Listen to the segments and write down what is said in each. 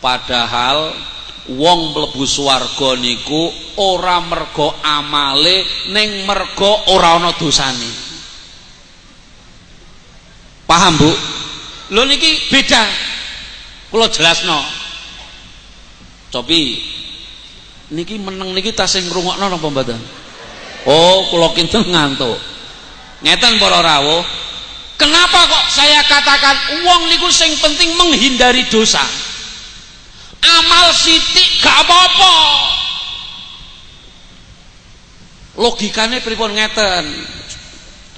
padahal wong mlebu swarga niku ora mergo amale ning mergo ora ana dosane. Paham Bu? Lho niki beda. Kula jelasno. Cobi niki meneng niki tasih ngrungokno napa mboten? Oh kula kinten ngantuk. Ngeten para rawuh. Kenapa kok saya katakan uang niku sing penting menghindari dosa? Amal sitik gak apa-apa. Logikane pripun ngeten?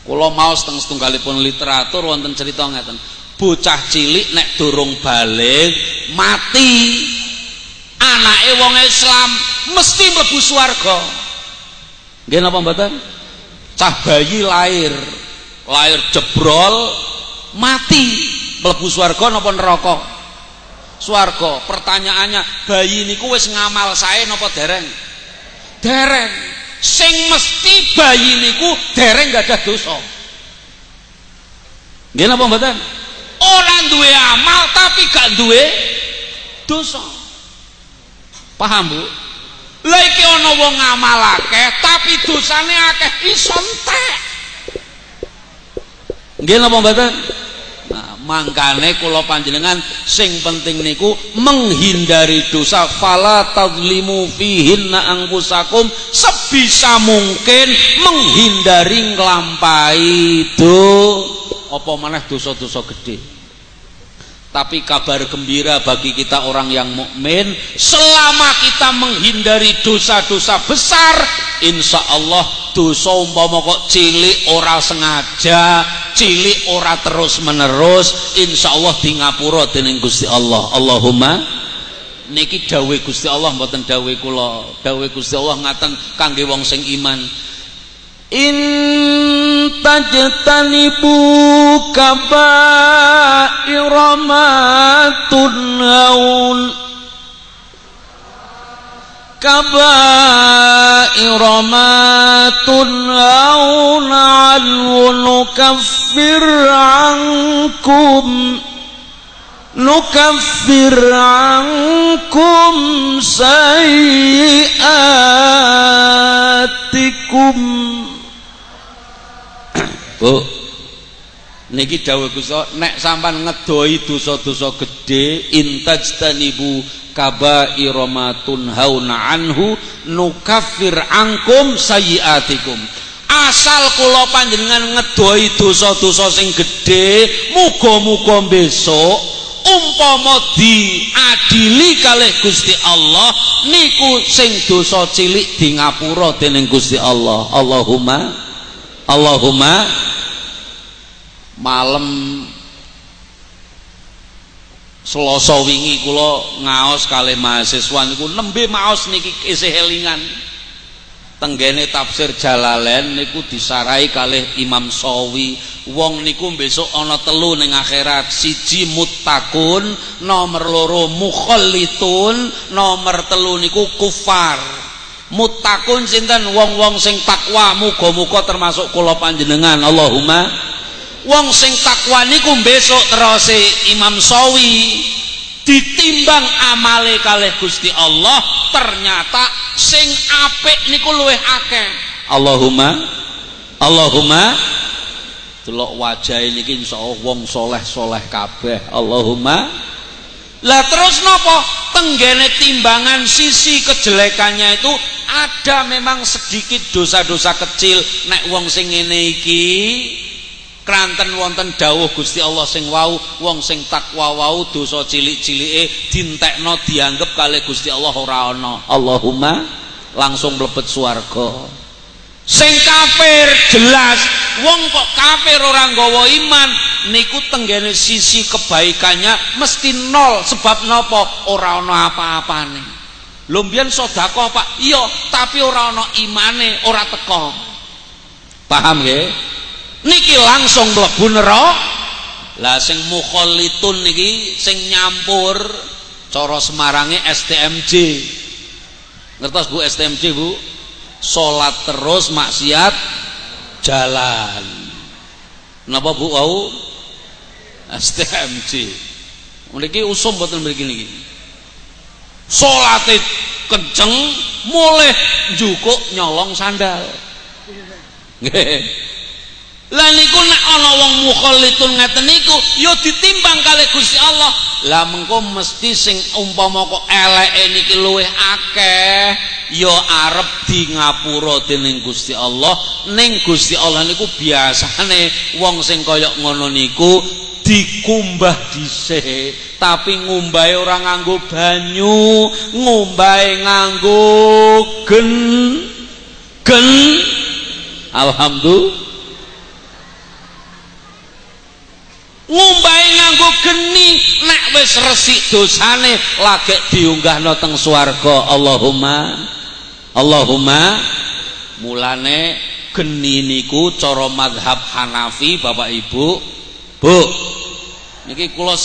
Kula mau setengah setunggalipun literatur wonten cerita ngeten. Bocah cilik nek durung balik mati. Anake wong Islam mesti mlebu swarga. Nggih napa mboten? Cah bayi lahir lahir jebrol mati mlebu swarga napa neraka swarga. Pertanyaannya bayi niku wis ngamal sae napa dereng? Dereng. Sing mesti bayi niku dereng gak ada dosa. Nggih napa mboten? Ora duwe amal tapi gak duwe dosa. Paham Bu? Lha iki ana wong ngamalake tapi dosane akeh iso entek. Nggih napa mboten? Mangkane kula panjenengan sing penting niku menghindari dosa. Fala tadlimu fihinna anfusakum. Sebisa mungkin menghindari nglampahi do apa maneh dosa-dosa gede. Tapi kabar gembira bagi kita orang yang mukmin, selama kita menghindari dosa-dosa besar, insya Allah dosa umpama kok cilik ora sengaja, cilik ora terus menerus, insya Allah di ngapura dening Gusti Allah. Allahumma niki dawe Gusti Allah mboten dawe kula. Dawe Gusti Allah ngaten kangge wong sing iman. In tajtanibu kabaira ma tunhaun kabaira ma tunhaun anhu nukaffir ankum. Nukaffir ankum sayiatikum. Bu niki dawuh Gusti nek sampean ngedoi dosa-dosa gedhe intajtanibu kabaira ma tunhauna anhu nukaffir angkum sayiatikum asal kula panjenengan ngedoi dosa-dosa sing gedhe muga-muga besok umpama diadili kalih Gusti Allah niku sing dosa cilik di ngapura dening Gusti Allah Allahumma Allahumma malam Selasa wingi kula ngaos kalih mahasiswa niku nembe maos niki isih elingan. Tenggene tafsir Jalalain niku disarai kalih Imam Sawi. Wong niku besok ana telu ning akhirat. Siji muttaqun, nomor loro mukhallitun, nomor telu niku kufar. Muttaqun sinten wong-wong sing takwa muga-muga termasuk kula panjenengan. Allahumma wong sing takwa niku besok terus Imam Sawi ditimbang amale kalih Gusti Allah ternyata sing apik niku luwih akeh. Allahumma Allahumma delok wajah niki insyaallah wong soleh-soleh kabeh. Allahumma. Lah terus nopo tenggene timbangan sisi kejelekannya itu ada memang sedikit dosa-dosa kecil. Nek wong sing ngene iki kranten wonten dawuh Gusti Allah sing wau wong sing takwa wau dosa cilik-cilike dintekno dianggep kali Gusti Allah ora ana. Allahumma langsung mlebet swarga. Sing kafir jelas. Wong kok kafir orang nggawa iman niku tenggene sisi kebaikannya mesti nol. Sebab napa? Ora ana apa-apane. Lho mbiyen sedekah Pak? Iya tapi ora ana imane ora teko. Paham nggih niki langsung mlebu neraka. Lah sing mukhallitun niki sing nyampur cara Semarange STMJ ngertos Bu STMJ Bu? Salat terus maksiat jalan. Napa Bu wau? STMJ niki usum mboten mriki niki? Salate kenceng mulih njukuk nyolong sandal. Nggih lah niku nek ana wong mukhallitun ngeten niku ya ditimbang kali Gusti Allah. Lah mengko mesti sing umpama kok eleke niki luwih akeh ya arep di ngapura dening Gusti Allah. Ning Gusti Allah niku biasane wong sing kaya ngono niku dikumbah dhisik tapi ngumbahe ora nganggo banyu ngumbahe nganggo gen gen. Alhamdulillah ngumbahe nganggo geni nek wis resik dosane lagi diunggahno teng swarga. Allahumma Allahumma mulane geni niku cara madhab Hanafi Bapak Ibu. Bu niki kula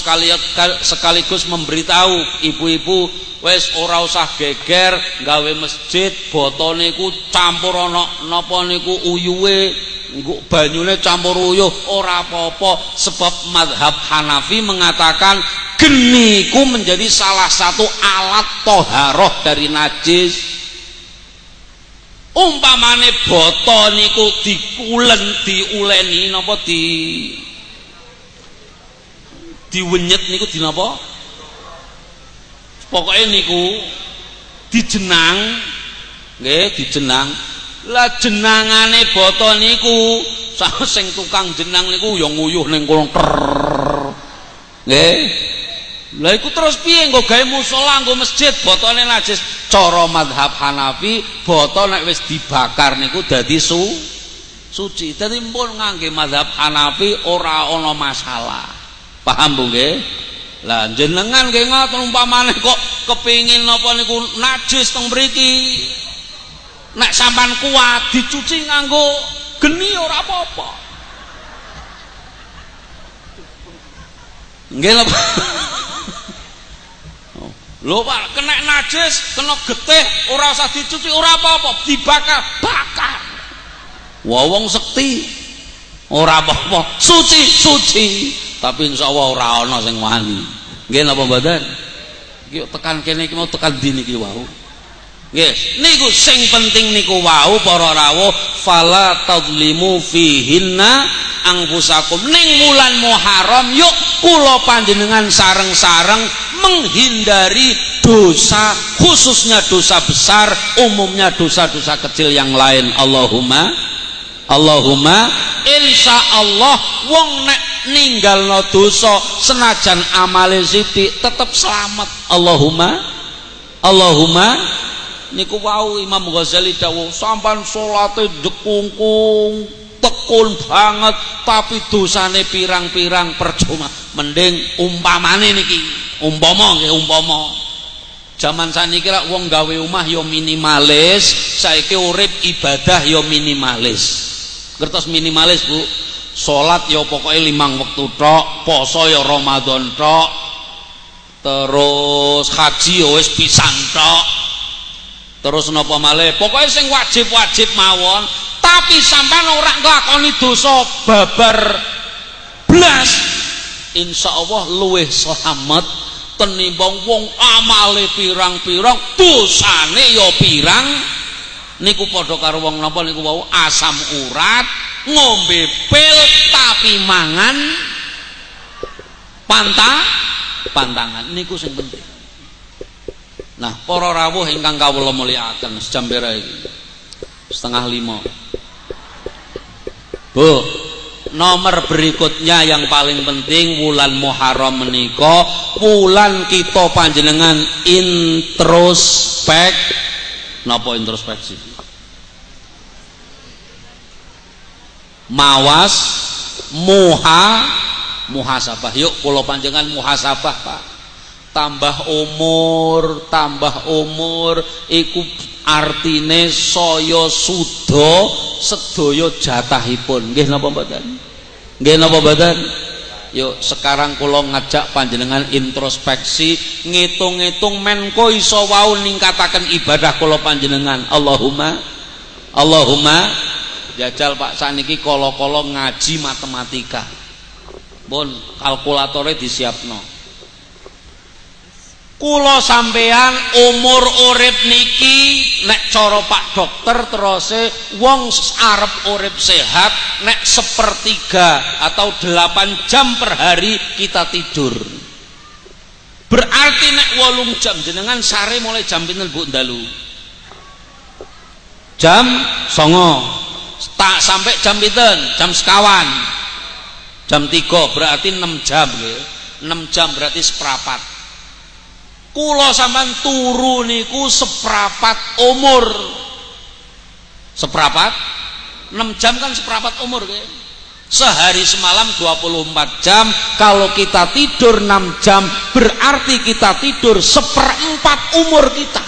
sekaligus memberitahu ibu-ibu wis ora usah geger gawe masjid botone niku campur ana napa niku uyuwe banyune campur uyuh ora apa-apa. Sebab madhab Hanafi mengatakan geniku menjadi salah satu alat toharoh dari najis. Umpamane boto niku dikulen diuleni napa di diwenyet niku di napa? Pokoknya niku dijenang nggih dijenang lah jenangane boto niku sing tukang jenang niku ya nguyuh ning kono nggih. Lah iku terus piye nggo gawe musala nggo masjid botone najis. Cara madhab Hanafi boto nek wis dibakar niku dadi su suci. Dadi pun ngangge madhab Hanafi ora ana masalah. Paham Bu nggih? Lah jenengan nggih ngoten umpamane kok kepingin napa niku najis teng mriki nek sampan kuat dicuci nganggo geni ora apa-apa. Nggih lho lho Pak kena najis kena getih ora usah dicuci ora apa-apa dibakar bakar. Wong sekti ora apa-apa suci suci tapi insyaallah ora ana sing wani. Nggih napa mboten? Iki tekan kene iki mau tekan dini iki wau Nggih, niku sing penting niku wau para rawuh fala tadlimu fihinna angfusakum. Ning wulan Muharram yuk kula panjenengan sareng-sareng menghindari dosa khususnya dosa besar umumnya dosa-dosa kecil yang lain. Allahumma Allahumma insya Allah wong nek ninggalno dosa senajan amale sithik tetep selamat. Allahumma Allahumma niku wau Imam Ghazali dawuh sampan salate jekungkung tekun banget tapi dosane pirang-pirang percuma mending umpamane niki umpama nggih umpama Zaman saniki lak wong gawe omah ya minimalis, saiki urip ibadah ya minimalis. Ngertos minimalis, Bu? Salat ya pokoke limang wektu tok, poso ya Ramadan tok. Terus haji ya wis pisan tok terus napa malih? Pokoknya sing wajib-wajib mawon tapi sampai ora nglakoni dosa babar blas. Insyaallah luwih selamat tenimbang wong amale pirang-pirang dosane ya pirang. Niku padha karo wong napa niku wau? Asam urat ngombe pil tapi mangan. Pantang pantangan. Niku sing penting Nah, para rawuh ingkang kawula mulyakaken sejam iki. Setengah lima. Bu, nomor berikutnya yang paling penting wulan Muharram menika wulan kita panjenengan introspek napa introspeksi mawas muha muhasabah yuk kula panjenengan muhasabah Pak tambah umur tambah umur iku artine saya suda sedaya jatahipun. Nggih napa mboten? Nggih napa mboten? Yuk sekarang kula ngajak panjenengan introspeksi ngitung-ngitung menko iso wau ningkataken ibadah kula panjenengan. Allahumma Allahumma. Jajal Pak saniki kala-kala ngaji matematika. Pun kalkulatornya disiapno kula sampean umur urip niki nek cara Pak dokter terose wong arep urip sehat nek sepertiga atau delapan jam per hari kita tidur. Berarti nek wolung jam jenengan sare mulai jam pinten Bu dalu jam songo. Tak sampai jam pinten? Jam sekawan. Jam tiga berarti 6 jam ya. 6 jam berarti seperapat kula sampean turu niku seprapat umur. Seprapat? 6 jam kan seprapat umur ke? sehari semalam 24 jam. Kalau kita tidur 6 jam berarti kita tidur seperempat umur kita.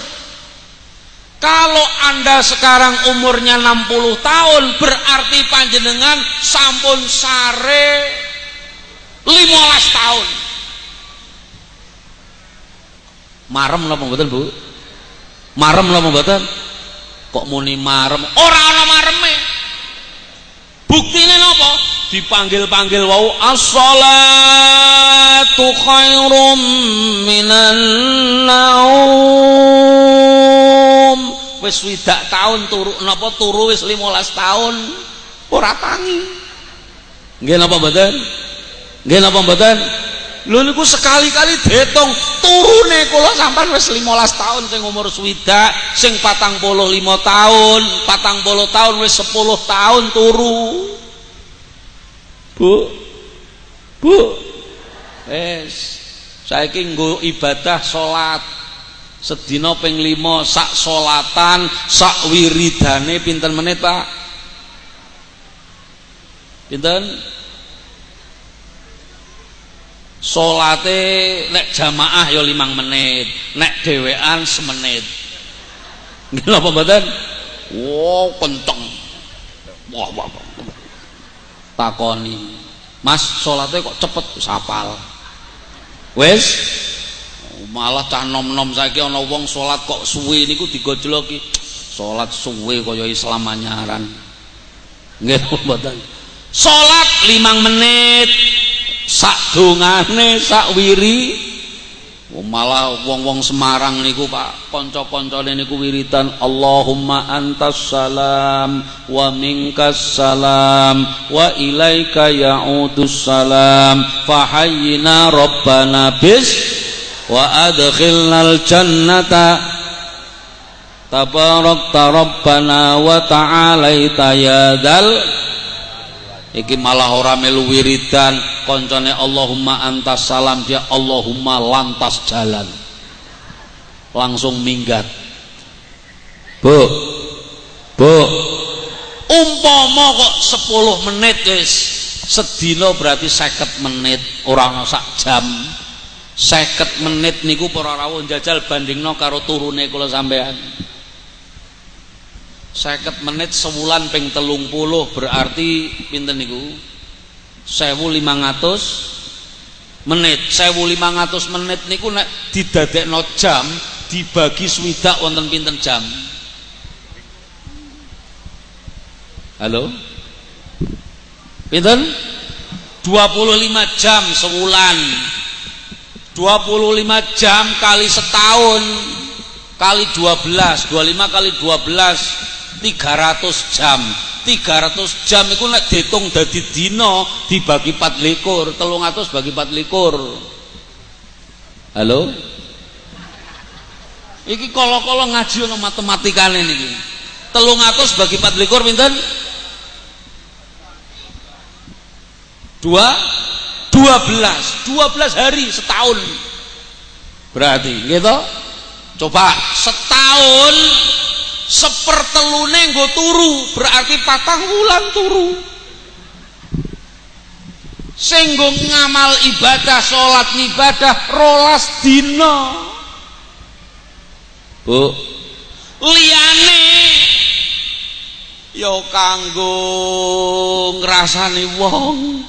Kalau anda sekarang umurnya 60 tahun berarti panjenengan sampun sare 15 tahun marem napa mboten Bu? Marem napa mboten? Kok muni marem? Ora ana mareme. Buktine napa? Dipanggil-panggil wau as-salatu khairum minan naum. Wis swidak tahun turu napa turu wis 15 tahun ora tangi. Nggih napa mboten? Nggih napa mboten lho niku sekali-kali diitung turune kula sampean wis 15 tahun sing umur swidak sing 45 tahun 40 tahun wis 10 tahun turu. Bu Bu. Wis saiki nggo ibadah salat sedina ping 5 sak salatan sak wiridane pinten menit Pak? Pinten Salate nek jamaah ya 5 menit, nek dhewean semenit. Nggih napa mboten? Wah, wah, wah. Takoni. Mas, salate kok cepet sapal. Wis malah cah nom-nom saiki ana wong salat kok suwe niku digojloki. Salat suwe kaya Islam anyaran. Nggih mboten. Salat 5 menit, sak dongane sak wiri oh, malah wong-wong Semarang niku Pak. Kanca-kancane niku wiritan Allahumma antas salam wa minkas salam wa ilaika ya'udus salam fahayyina rabbana bis wa adkhilnal jannata tabarakta rabbana wa ta'alaita ya dal iki malah ora melu wiridan. Koncone Allahumma antas salam dia Allahumma lantas jalan. Langsung minggat. Bu Bu. Umpama kok 10 menit guys sedina berarti 50 menit. Orang sak jam. 50 menit niku para rawuh jajal bandingno karo turune kula sampean seket menit sebulan ping telung puluh berarti pinten niku? Sewu lima ngatus menit. Sewu lima ngatus menit niku nek no jam dibagi swidak wonten pinten jam? Halo? Pinten? 25 jam sebulan. 25 jam kali setahun kali 12 25 kali 12 300 jam. 300 jam itu nek dihitung dadi dina dibagi 4 likur 300 bagi 4 likur. Halo? Iki kolo-kolo ngaji ono matematikane niki. 300 bagi 4 likur pinten? 2 12 12 hari setahun. Berarti gitu coba setahun sepertelune nggo turu berarti patang wulan turu. Sing ngamal ibadah salat ibadah rolas dina. Bu liyane ya kanggo ngrasani wong.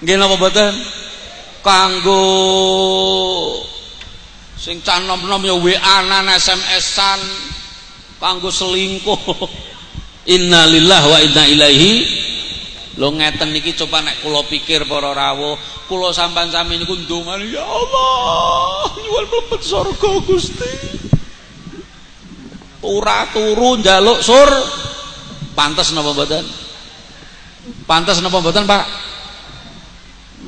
Nggih napa mboten kanggo sing canom-nom ya WA-an SMS-an kanggo selingkuh innalillah wa inna ilaihi Lho ngeten niki coba nek kula pikir para rawuh, kula sampean sami niku ya Allah, nyuwun mlebet surga Gusti. Ora turu njaluk sur. Pantes napa mboten? Pantes napa mboten, Pak?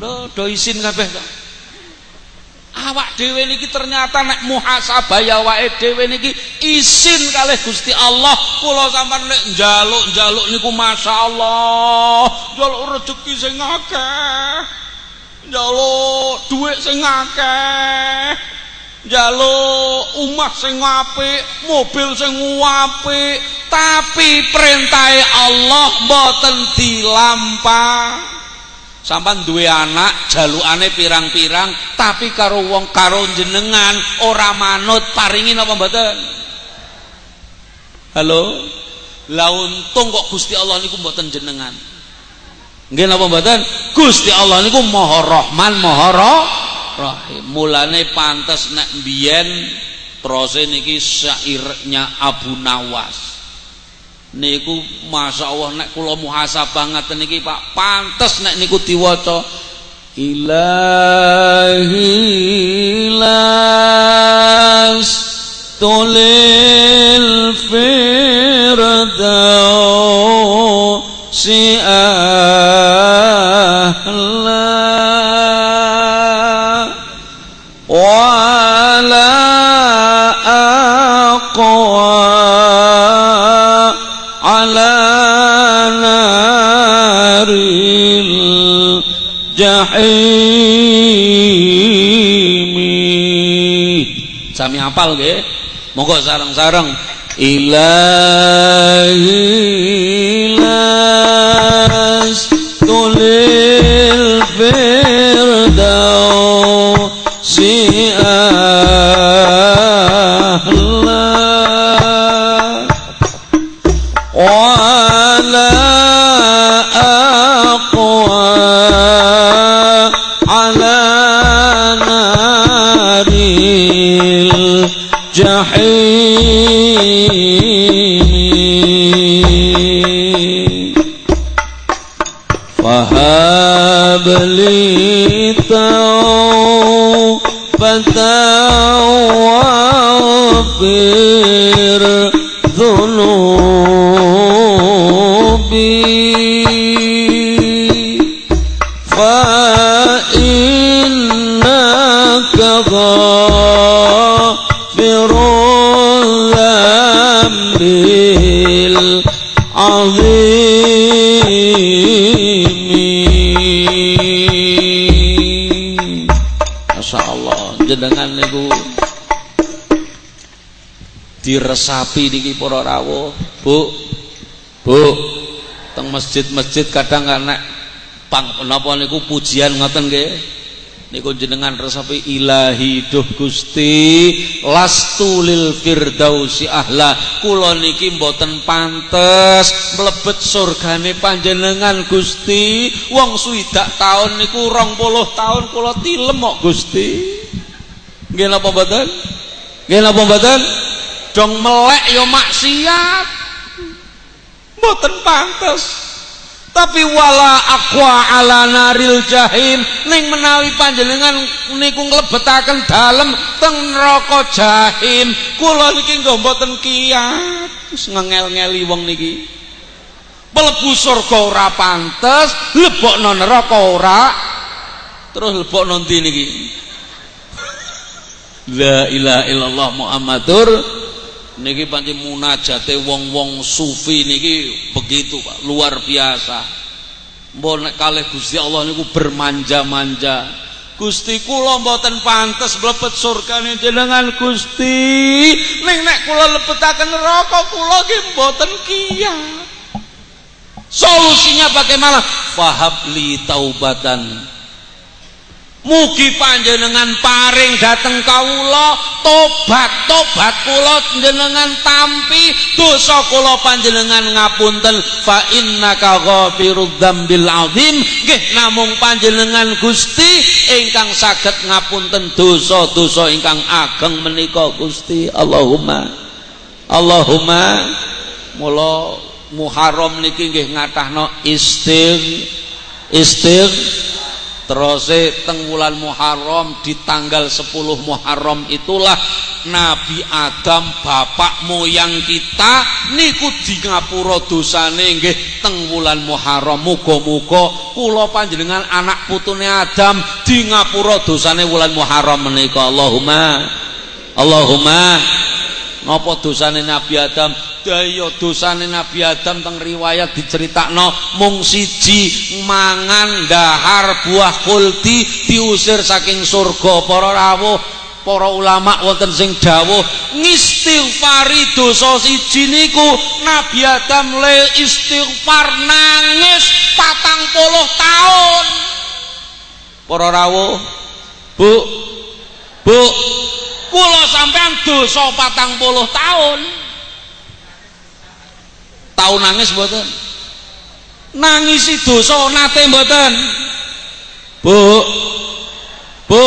Lho, do isin kabeh. Awak dhewe niki ternyata nek muhasabah ya awake dhewe niki isin kalih Gusti Allah. Kula sampean nek njaluk-njaluk niku masyaallah njaluk rezeki sing akeh njaluk dhuwit sing akeh njaluk omah sing apik mobil sing apik tapi perintahe Allah mboten dilampah sampan duwe anak jalukane pirang-pirang tapi karo wong karo jenengan ora manut paringin apa mboten? Halo? Lah untung kok Gusti Allah niku mboten jenengan. Nggih napa mboten? Gusti Allah niku Maha Rahman Maha Rahim. Mulane pantes nek biyen prose niki syairnya Abu Nawas niku Masya Allah nek kula muhasabah ngaten niki Pak. Pantes nek niku diwaca ilahi las tulil firdaus si jahimi sami apal nggih. Monggo sareng-sareng. Ilahi الجحيم فهب لي توبة واغفر diresapi niki para rawuh Bu Bu teng masjid-masjid kadang nek pang napa niku pujian ngoten nggih? Niku jenengan resapi ilahi duh Gusti lastu lil firdausi ahla. Kula niki mboten pantes mlebet surgane panjenengan Gusti. Wong swidak taun niku 20 taun kula tilem kok Gusti. Nggih napa mboten? Nggih napa mboten dong melek ya maksiat. Mboten pantes. Tapi wala aqua ala naril jahim. Ning menawi panjenengan niku nglebetaken dalem teng neraka jahim. Kula niki nggo mboten kiyat wis ngengel-ngeli wong niki. Mlebu surga ora pantes lebokno neraka ora. Terus lebokno ndi niki? La ilaha illallah Muhammadur niki pancen munajate wong-wong sufi niki begitu Pak. Luar biasa. Mbok nek kalih Gusti Allah niku bermanja-manja. Gusti kula mboten pantes mlebet surgane jenengan Gusti. Ning nek kula lebetaken neraka kula nggih mboten kiyat solusinya bagaimana? Fahabli taubatan Mugi panjenengan paring dateng kawula tobat tobat kula jenengan tampi dosa kula panjenengan ngapunten. Fa innaka ghafirudz dzambil azim. Nggih namung panjenengan Gusti ingkang saged ngapunten dosa-dosa ingkang ageng menika Gusti. Allahumma Allahumma mula Muharram niki nggih ngathahno istigh istigh terus teng wulan Muharram di tanggal 10 Muharram itulah Nabi Adam bapak moyang kita niku di ngapura dosane nggih teng wulan Muharram. Muga-muga kula panjenengan anak putune Adam di ngapura dosane wulan Muharram menika. Allahumma Allahumma napa dosane Nabi Adam daya dosane Nabi Adam teng riwayat diceritakno mung siji mangan dahar buah kulti diusir saking surga. Para rawuh para ulama wonten sing dawuh ngistighfari dosa siji niku. Nabi Adam le istighfar nangis patang puluh tahun. Para rawuh bu bu kula sampean dosa patang puluh tahun tahun nangis mboten? Nangisi dosa nate mboten? Bu bu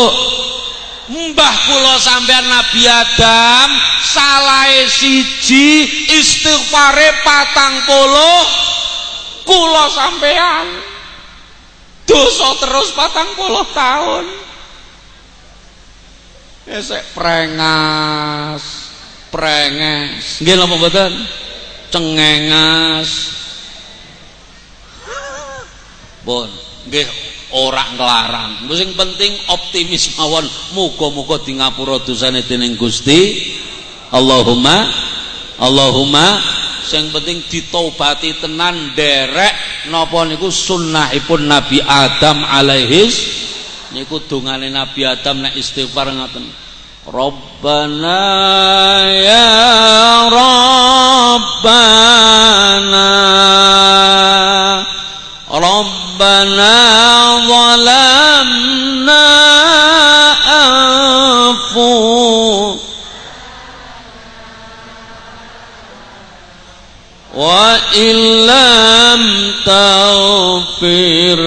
mbah kula sampean Nabi Adam salah siji istighfare patang puluh kula sampean dosa terus patang puluh tahun. Esek prengas prenges. Nggih napa mboten cengengas bon nggih ora nglarang. Sing penting optimis mawon muga-muga di ngapura dosane dening Gusti. Allahumma Allahumma sing penting ditobati tenan derek napa niku sunnahipun Nabi Adam alaihis niku dongane Nabi Adam nek istighfar ngaten Rabbana ya Rabbana ربنا ظلمنا أنفسنا وإن لم تغفر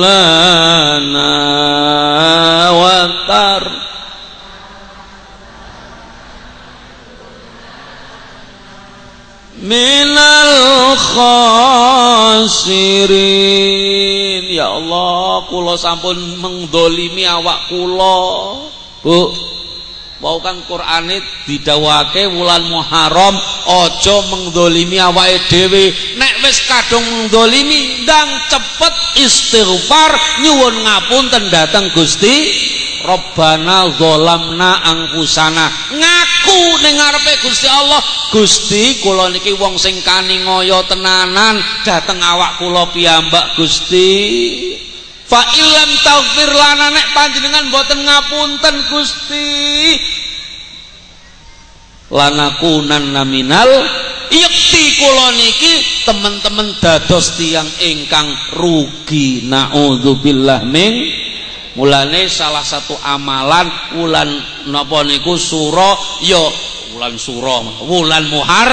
لنا من khasirin. Ya Allah kula sampun mengdolimi awak kula. Bu Mau kan Qur'ane didawake wulan Muharram aja mengdolimi awake dhewe. Nek wis kadung mengdolimi ndang cepet istighfar nyuwun ngapunten dhateng Gusti. Rabbana zolamna angkusana ning ngarepe Gusti Allah Gusti kula niki wong sing kani ngoyo tenanan dateng awak kula piyambak Gusti. Fa ilam taghfir lana nek panjenengan boten ngapunten Gusti. Lanakunan naminal yakti kula niki teman-teman dados tiang ingkang rugi. Naudzubillah min mulane salah satu amalan wulan napa niku suro ya wulan suro wulan muhar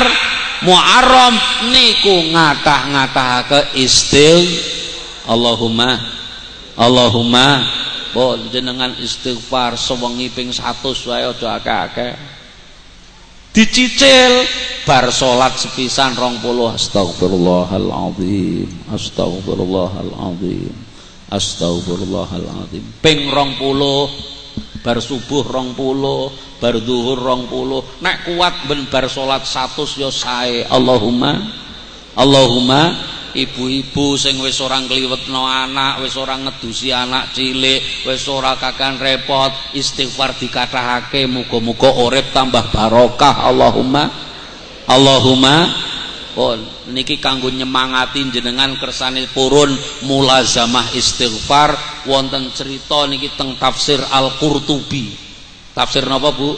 muharram niku ngatah-ngatahake istil. Allahumma Allahumma bon jenengan istighfar sewengi ping 100 wae aja akeh-akeh. Dicicil bar salat sepisan 20 astagfirullahalazim astagfirullahalazim Astagfirullahaladzim Ping rong puluh Bar subuh rong puluh Bar duhur rong puluh. Nek kuat ben bar sholat satu yo sae. Allahumma Allahumma ibu-ibu sing wis ora ngliwetno anak, wis ora ngedusi anak cilik, wis ora kakan repot, istighfar dikathahake muga-muga urip tambah barokah. Allahumma. Allahumma pun niki kanggo nyemangati jenengan kersane purun mulazamah istighfar wonten cerita niki teng tafsir Al-Qurtubi. Tafsir napa Bu?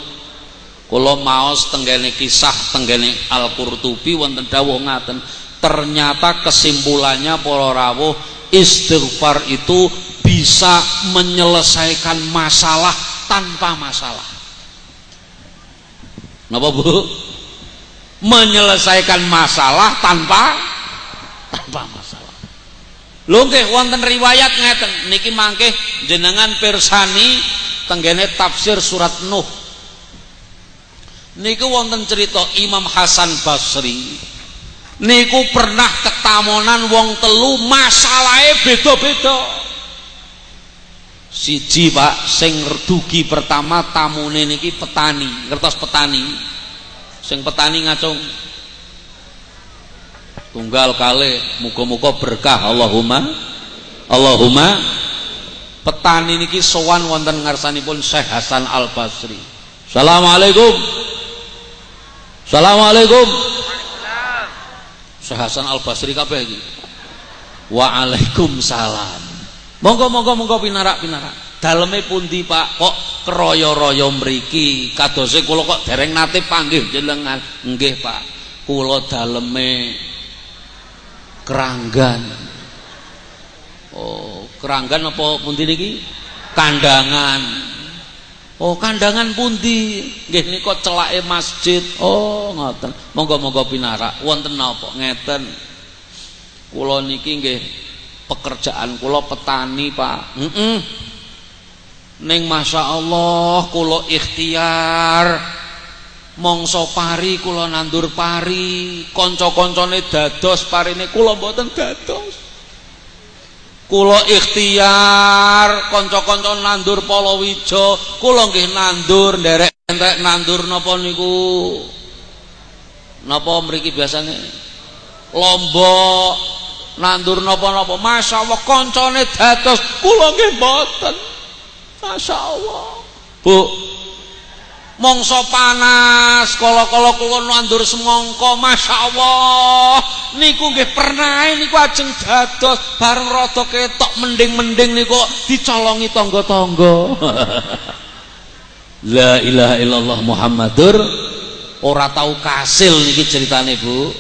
Kula maos tenggene kisah tenggene Al-Qurtubi wonten dawuh ngaten, ternyata kesimpulannya para rawuh istighfar itu bisa menyelesaikan masalah tanpa masalah. Napa Bu? Menyelesaikan masalah tanpa tanpa masalah. Nggih wonten riwayat ngeten niki mangke jenengan pirsani tenggene tafsir surat Nuh. Niku wonten cerita Imam Hasan Basri niku pernah ketamonan wong telu masalahe beda-beda siji Pak sing dugi pertama tamune niki petani kertas petani sing petani ngacung. Tunggal kali muga-muga berkah. Allahumma Allahumma. Petani niki sowan wonten ngarsanipun Syekh Hasan Al Basri Assalamualaikum. Assalamualaikum. Syekh Hasan Al Basri kabeh iki. Waalaikumsalam. Monggo monggo monggo pinarak pinarak daleme pundi Pak? Kok keroyo-royo mriki kadose kula kok dereng nate panggih jenengan. Nggih Pak. Kula daleme keranggan. Oh keranggan apa pundi niki? Kandangan. Oh kandangan pundi? Nggih nika celake masjid. Oh ngoten. Monggo-monggo pinarak. Wonten napa? Ngeten. Kula niki nggih pekerjaan kula petani Pak. Heeh mm -mm. Ning masyaallah kula ikhtiar. Mongso pari kula nandur pari kanca-kancane dados parine kula mboten dados. Kula ikhtiar kanca-kanca nandur palawija kula nggih nandur nderek entek nandur napa niku? Napa mriki biasane? Lombok nandur napa-napa. Masyaallah kancane dados kula nggih mboten masyaallah. Bu mongso panas kala-kala kula nandur semangka masyaallah. Niku nggih pernah niku ajeng dados bareng rada ketok mending-mending niku dicolongi tangga-tangga. La ilaha illallah Muhammadur ora tau kasil niki ceritane Bu.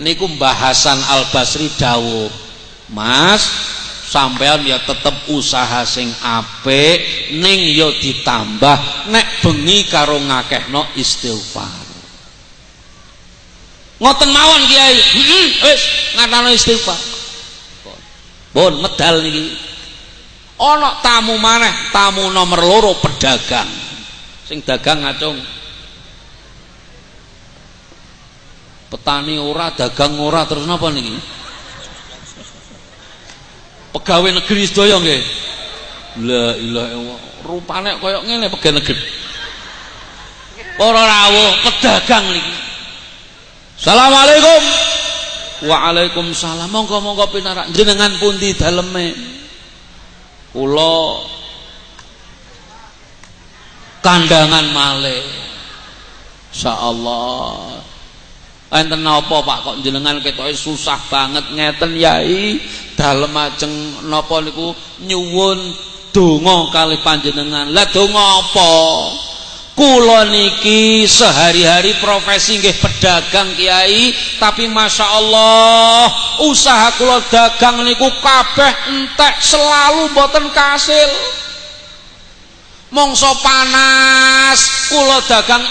Niku bahasan Al Basri dawuh. Mas sampean ya tetep usaha sing apik ning ya ditambah nek bengi karo ngakehno istighfar. Ngoten mawon kiai. Heeh wis ngatano istighfar. Pun medal niki. Ana tamu maneh tamu nomor loro pedagang. Sing dagang ngacung. Petani ora dagang ora terus napa niki pegawai negeri sedaya nggih. La ilaha illallah rupane kaya ngene pegawai negeri. Para rawuh pedagang niki. Assalamualaikum. Waalaikumsalam. Monggo-monggo pinarak. Jenengan pundi daleme. Kula kandangan malih. Insyaallah enten napa Pak? Kok jenengan ketoke susah banget ngeten yai? Dalem ajeng napa niku? Nyuwun donga kali panjenengan. Lah donga apa? Kula niki sehari-hari profesi nggih pedagang kiai tapi masya Allah usaha kula dagang niku kabeh entek selalu boten kasil. Mongso panas kula dagang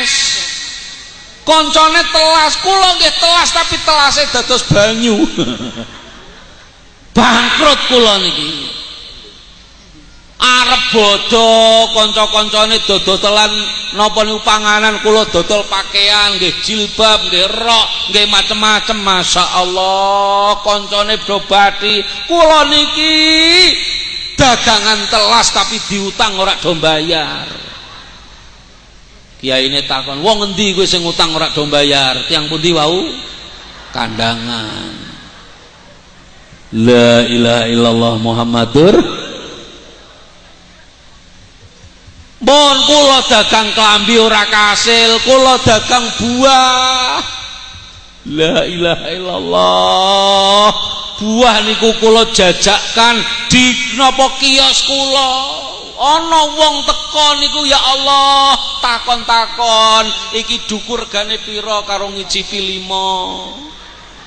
es koncone telas kula nggih telas tapi telase dados banyu. Bangkrut kula niki. Arep bodo kanca-kancane dodolan napa niku panganan kula dodol pakaian nggih jilbab nggih rok nggih macem-macem. Masyaallah kancane dobati kula niki dagangan telas tapi diutang ora do bayar Kiai ini takon, wong ngendi gue sing utang ora do bayar? Tiang pundi wau? Kandangan. La ilaha illallah Muhammadur Bon kula dagang klambi ora kasil, kula dagang buah. La ilaha illallah. Buah niku kula jajakkan di napa kios kula? Ana wong teko niku ya Allah takon-takon iki dukur regane pira karo ngicipi lima?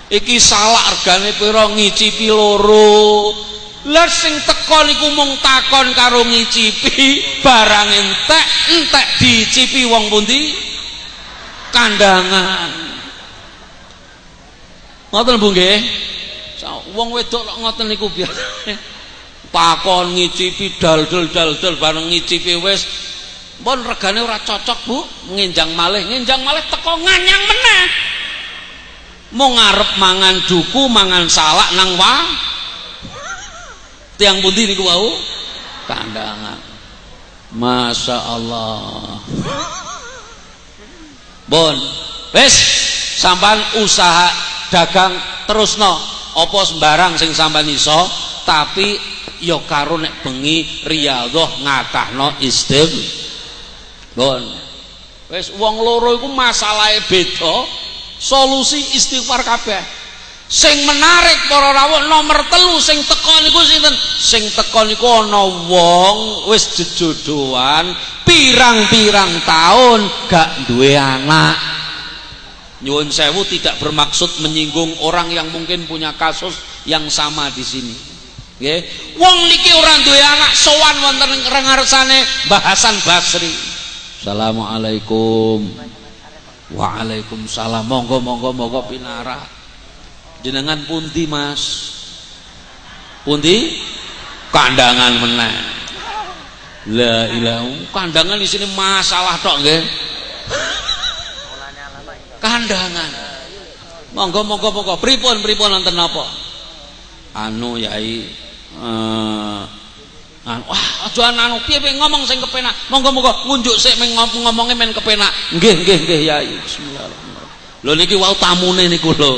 Iki salah regane pira ngicipi loro? Lah sing teko niku mung takon karo ngicipi barang entek entek dicipi wong pundi? Kandangan. Ngoten Bu nggih wong wedok ngoten niku biasa pakon ngicipi dal-dal dal-dal bareng ngicipi wis. Pun regane ora cocok Bu. Nginjang malih nginjang malih teko nganyang meneh. Mau ngarep mangan duku mangan salak nang wa tiang pundi niku wau? Kandangan. Masya Allah. Bon wis. Sampan usaha dagang terus no apa sembarang sing sampan iso tapi ya karo nek bengi riyadhah ngatahno bon wis wong loro iku masalahe beda solusi istighfar kabeh. Sing menarik para rawuh nomor telu sing teko niku sinten? Sing teko niku ana wong wis jejodohan pirang-pirang tahun gak duwe anak nyuwun sewu tidak bermaksud menyinggung orang yang mungkin punya kasus yang sama di sini. Nggih. Wong niki ora duwe anak sowan wonten rengarsane bahasan Basri. Assalamualaikum. Waalaikumsalam. Monggo monggo monggo pinara. Jenengan pundi mas? Pundi? Kandangan meneh. La ilah kandangan di sini masalah tok nggih kandangan monggo monggo monggo. Pripun pripun nonton napa? Anu yai. Uh, anu, wah aja anu piye piye ngomong sing kepenak? Monggo monggo. Ngunjuk sik ngomongnya men kepenak. Nggih nggih nggih yai. Bismillahirrahmanirrahim. Lho niki wau tamune niku lho.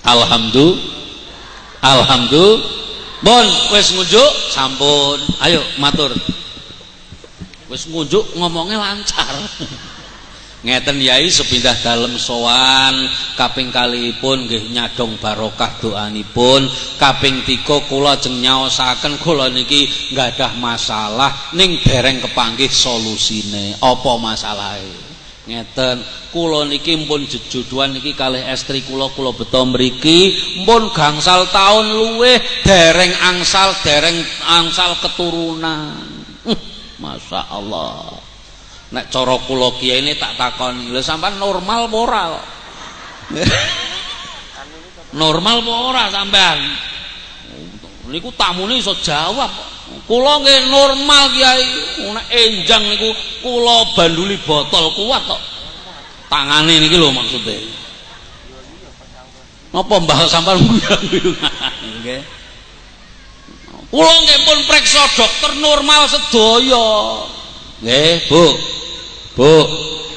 Alhamdulillah Alhamdulillah Bon wis ngunjuk. Sampun. Ayo matur wis ngunjuk ngomongnya lancar. Ngeten yai sepindah dalam sowan kaping kalipun nggih nyadong barokah doanipun kaping tiga kula jeng nyaosaken kula niki ada masalah ning dereng kepanggih solusine. Apa masalahe? Ngeten kula niki mpun jejodohan niki kalih estri kula kula beto mriki mpun gangsal taun luweh dereng angsal dereng angsal keturunan Masya Allah nek cara kula kiai ini tak takon lho sampean normal moral normal apa ora sampean? Niku tamune iso jawab. Kula nggih normal kiai. Nek enjang niku kula banduli botol kuat kok. Tangane niki lho maksude napa mbah sampean? Guyang-guyungan nggih kula nggih pun preksa dokter normal sedaya. Nggih Bu. Bu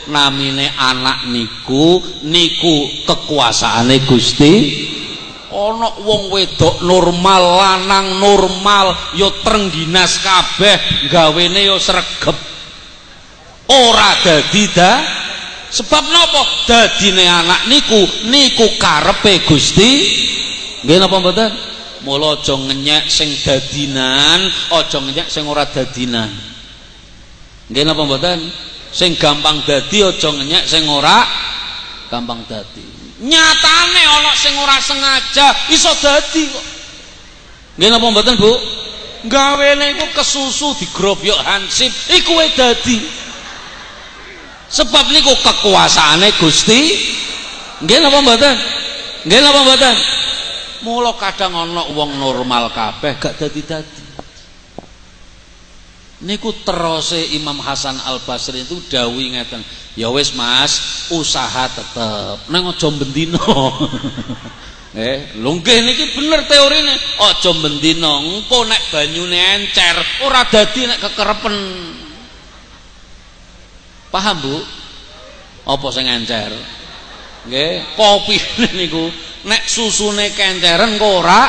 namine anak niku niku kekuasaane Gusti. Ana wong wedok normal lanang normal ya trengginas kabeh gawene ya sregep. Ora dadi da. Sebab napa? Dadine anak niku niku karepe Gusti. Nggih napa mboten mula aja ngenyek sing dadinan aja ngenyek sing ora dadinan. Nggih napa mboten? Sing gampang dadi aja ngenyek sing ora gampang dadi. Nyatane ana sing ora sengaja iso dadi kok. Nggih napa mboten Bu? Gawene iku kesusu digrobyok hansip iku wae dadi. Sebab niku kekuasaane Gusti. Nggih napa mboten? Nggih napa mboten mula kadang ana wong normal kabeh gak dadi-dadi. Niku terose Imam Hasan Al Basri itu dawuh ngeten ya wis Mas usaha tetep. Nang aja bendino eh lho nggih niki bener teorine. Aja bendino engko nek banyune encer ora dadi nek kekerepen. Paham Bu? Apa sing encer? Nggih kopi niku nek susune kenceren kok ora?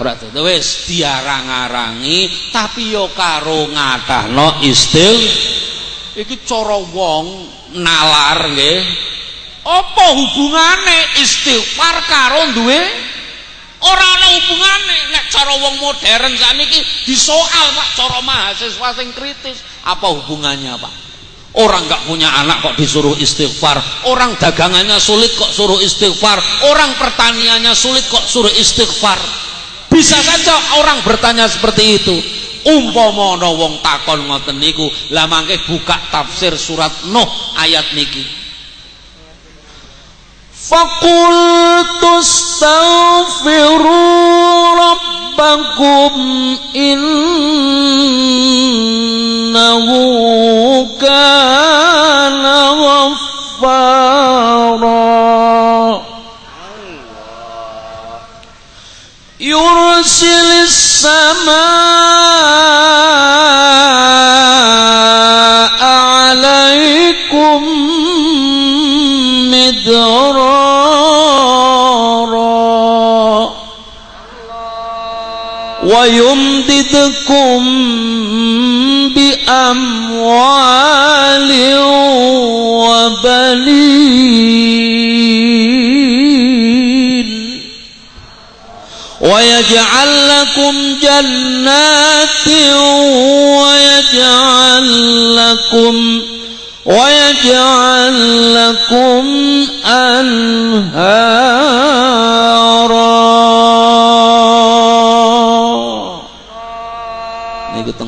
Ora dadi wis. Diarang-arangi tapi yo karo ngatahno istil iki cara wong nalar nggih. Apa hubungane istighfar karo duwe? Ora ana hubungane. Nek cara wong modern saniki disoal Pak. Cara mahasiswa sing kritis. Apa hubungannya Pak Orang nggak punya anak kok disuruh istighfar. Orang dagangannya sulit kok suruh istighfar. Orang pertaniannya sulit kok suruh istighfar. Bisa saja orang bertanya seperti itu umpama ana wong takon ngoten niku lah mangke buka tafsir surat Nuh ayat niki ربكم إنه كان غفارا. يرسل السماء عليكم مدرا. ويمددكم بأموال وبنين. ويجعل لكم جنات ويجعل لكم ويجعل لكم أنهارا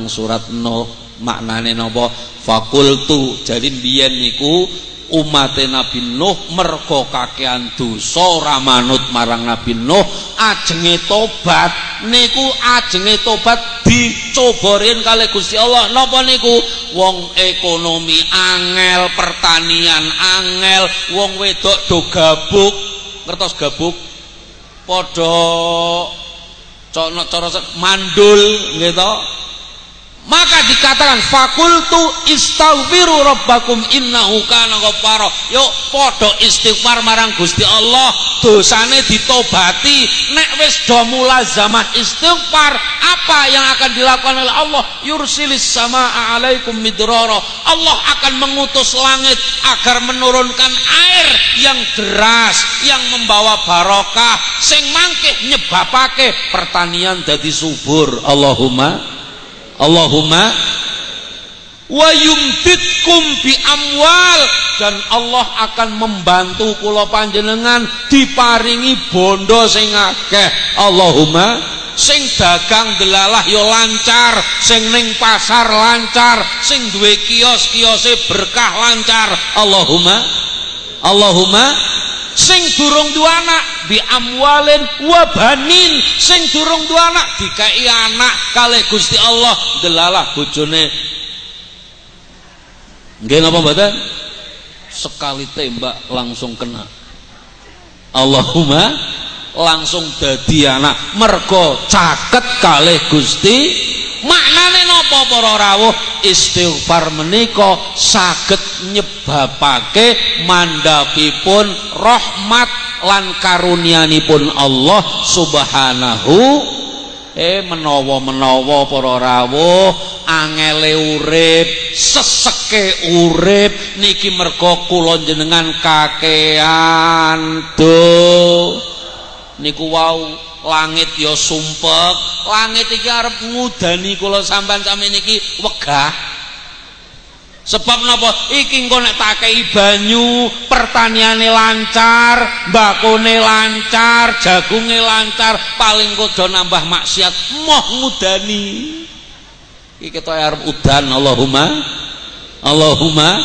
teng surat Nuh maknane napa? Fakultu jadi biyen niku umat Nabi Nuh mergo kakean dosa ora manut marang Nabi Nuh ajenge tobat. Niku ajenge tobat dicobarin kali Gusti Allah. Napa niku? Wong ekonomi angel pertanian angel wong wedok do gabuk. Ngertos gabuk? Padha cara mandul gitu maka dikatakan fakultu istaghfiru rabbakum innahu kana ghaffara. Yuk podo istighfar marang Gusti Allah dosane ditobati. Nek wis do zaman istighfar apa yang akan dilakukan oleh Allah? Yursilis sama alaikum midrara. Allah akan mengutus langit agar menurunkan air yang deras yang membawa barokah sing mangke nyebabake pertanian jadi subur. Allahumma Allahumma wa yumtitkum bi amwal. Dan Allah akan membantu kula panjenengan diparingi bondo sing akeh. Allahumma sing dagang delalah yo lancar sing ning pasar lancar sing duwe kios-kiose berkah lancar. Allahumma Allahumma sing durung duwe anak bi amwalin wa banin sing durung duwe anak dikai anak kali Gusti Allah delalah bojone. Nggih napa mboten? Sekali tembak langsung kena. Allahumma langsung dadi anak. Mergo caket kalih Gusti maknane napa para rawuh? Istighfar menika saged nyebabake mandapipun rahmat lan karunianipun Allah Subhanahu eh menawa-menawa para rawuh angele urip seseke urip niki merga kula jenengan kakean do niku wau langit ya sumpek. Langit iki arep ngudani kula sampean sami niki wegah. Sebab napa? Iki engko nek takei banyu pertaniane lancar mbakone lancar jagunge lancar paling kodo nambah maksiat. Moh ngudani. Iki kita arep udan Allahumma Allahumma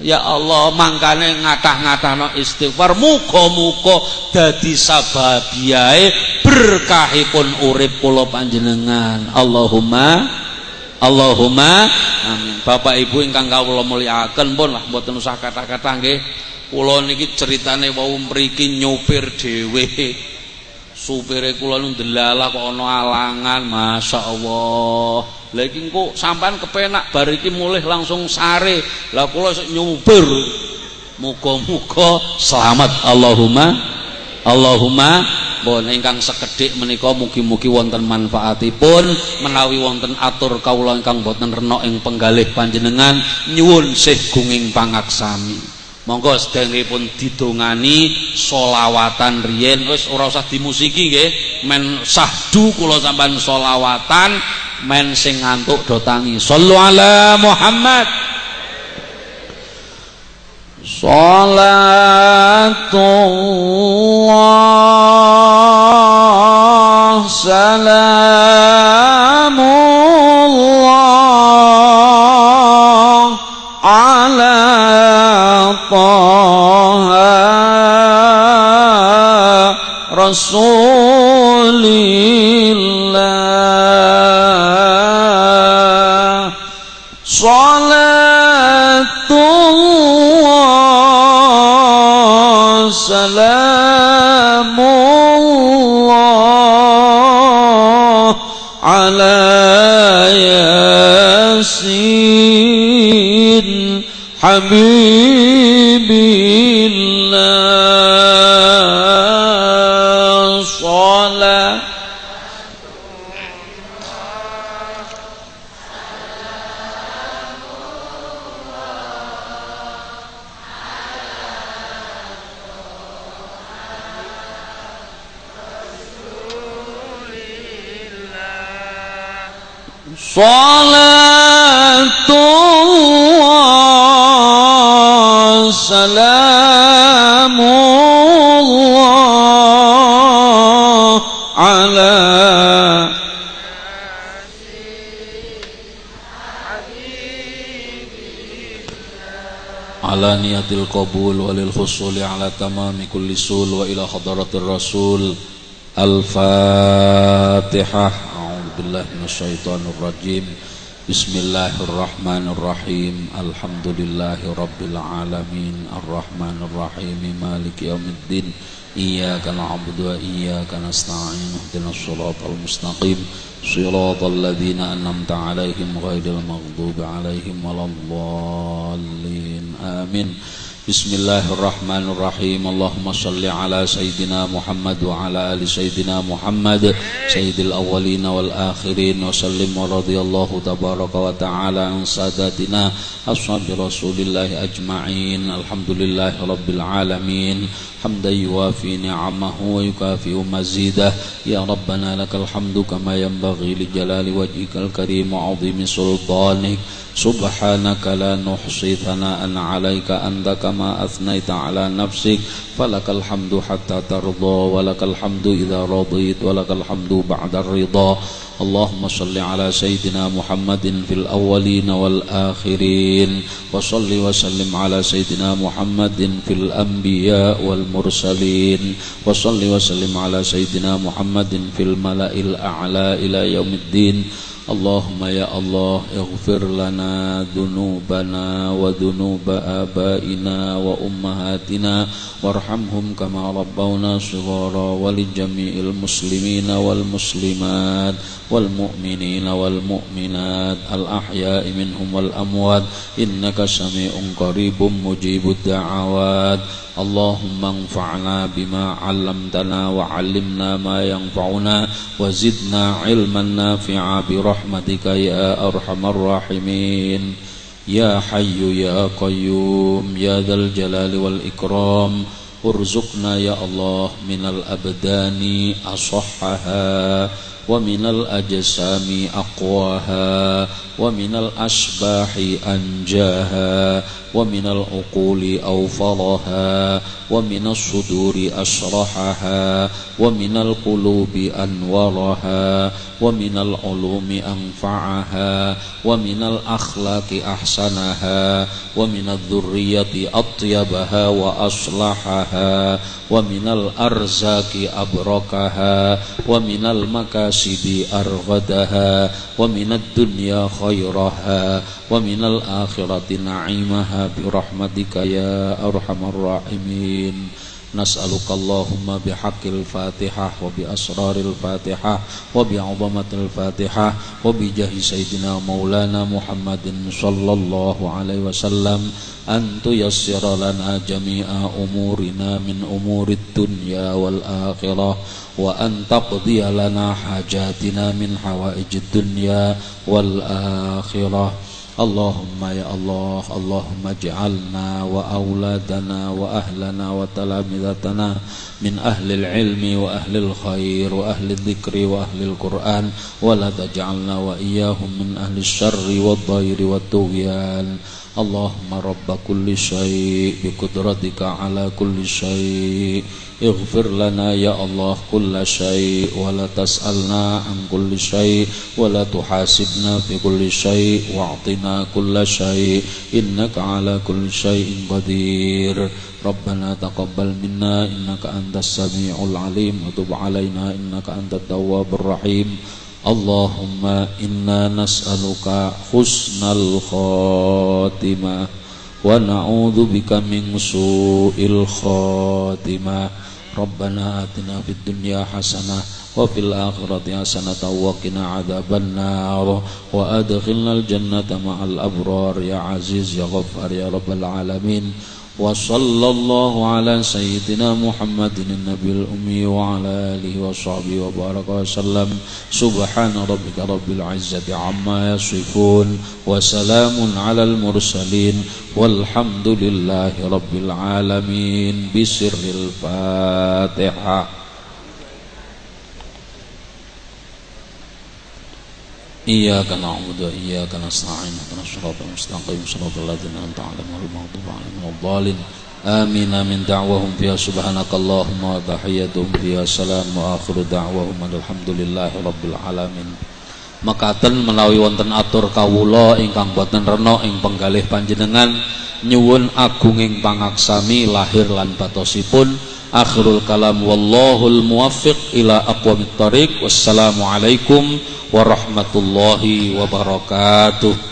Ya Allah mangkane ngatah-ngatahno istighfar muga-muga dadi sababiyae berkahipun urip kula panjenengan. Allahumma Allahumma amin. Bapak Ibu ingkang kawula mulyakaken pun lah mboten usah kata-kata nggih. Kula niki ceritane wau mriki nyopir dhewe supire kula nu delalah kok ana alangan masyaallah Lah iki engko sampean kepenak bar iki mulih langsung sare. Lah kula sik nyumpir. Muga-muga selamat Allahumma. Allahumma bon ingkang sekedhik menika mugi-mugi wonten manfaatipun menawi wonten atur kawula ingkang boten renok ing penggalih panjenengan nyuwun sih gunging pangaksami monggo sedengipun didongani solawatan riyen. Wis ora usah dimusiki nggih. Men sahdu kula sampean solawatan men sing ngantuk do tangi ala Muhammad. Salatullah salamullah طه رسول الله. حبيب الله صلاة صلاه القبول وللحصول على تمام كل سول وإلى حضرة الرسول. الفاتحة. بالله من الشيطان الرجيم. بسم الله الرحمن الرحيم. الحمد لله رب العالمين. الرحمن الرحيم. مالك يوم الدين. إياك نعبد وإياك نستعين. اهدنا الصراط المستقيم. صراط الذين أنعمت عليهم غير المغضوب عليهم ولا الضالين. آمين. بسم الله الرحمن الرحيم اللهم صل على سيدنا محمد وعلى آل سيدنا محمد سيد الأولين والآخرين وسلم ورضي الله تبارك وتعالى عن ساداتنا أصحاب رسول الله أجمعين الحمد لله رب العالمين حمدا يوافي نعمه ويكافئ مزيده يا ربنا لك الحمد كما ينبغي لجلال وجهك الكريم وعظيم سلطانك سبحانك لا نحصي ثناء عليك أنت كما أثنيت على نفسك فلك الحمد حتى ترضى ولك الحمد إذا رضيت ولك الحمد بعد الرضا. اللهم صل على سيدنا محمد في الأولين والآخرين وصل وسلم على سيدنا محمد في الأنبياء والمرسلين وصل وسلم على سيدنا محمد في الملأ الأعلى إلى يوم الدين. اللهم يا الله اغفر لنا ذنوبنا وذنوب آبائنا وأمهاتنا. وارحمهم كما ربونا صغارا ولجميع المسلمين والمسلمات والمؤمنين والمؤمنات. الأحياء منهم والأموات. إنك سميع قريب مجيب الدعوات. اللهم انفعنا بما علمتنا وعلمنا ما ينفعنا وزدنا علما نافعا برحمتك يا أرحم الراحمين. يا حي يا قيوم يا ذا الجلال والإكرام. ارزقنا يا الله من الأبدان أصحها ومن الأجسام أقواها ومن الأشباح أنجاها ومن العقول أوفرها ومن الصدور أشرحها ومن القلوب أنورها ومن العلوم أنفعها ومن الأخلاق أحسنها ومن الذرية أطيبها وأصلحها ومن الأرزاق أبركها ومن المكاسب أرغدها ومن الدنيا خيرها ومن الآخرة نعيمها. برحمتك يا أرحم الراحمين نسألك اللهم بحق الفاتحة وبأسرار الفاتحة وبعظمة الفاتحة وبجاه سيدنا مولانا محمد صلى الله عليه وسلم أن تيسر لنا جميع أمورنا من أمور الدنيا والآخرة وأن تقضي لنا حاجاتنا من حوائج الدنيا والآخرة اللهم يا الله اللهم اجعلنا وأولادنا وأهلنا وتلامذتنا من أهل العلم وأهل الخير وأهل الذكر وأهل القرآن ولا تجعلنا وإياهم من أهل الشر والضير والطغيان. اللهم رب كل شيء بقدرتك على كل شيء. اغفر لنا يا الله كل شيء ولا تسألنا عن كل شيء ولا تحاسبنا في كل شيء واعطنا كل شيء إنك على كل شيء قدير. ربنا تقبل منا إنك أنت السميع العليم وتب علينا إنك أنت التواب الرحيم. اللهم إنا نسألك حسن الخاتمة ونعوذ بك من سوء الخاتمة. ربنا آتنا في الدنيا حسنة وفي الآخرة حسنة وقنا عذاب النار وأدخلنا الجنة مع الأبرار. يا عزيز يا غفار يا رب العالمين. وصلى الله على سيدنا محمد النبي الأمي وعلى آله وصحبه وبارك وسلم. سبحان ربك رب العزة عما يصفون وسلام على المرسلين والحمد لله رب العالمين. بسر الفاتحة. إياك نعبد وإياك نستعين اهدنا الصراط المستقيم صراط الذين أنعمت عليهم غير المغضوب عليهم ولا الضالين آمين من دعوهم فيها سبحانك اللهم وتحيتهم فيها سلام وآخر دعوهم الحمد لله رب العالمين makaten menawi wonten atur kawula ingkang boten rena ing penggalih panjenengan nyuwun agunging pangaksami lahir lan batosipun akhirul kalam wallahul muwaffiq ila aqwamit thariq wassalamu alaikum warahmatullahi wabarakatuh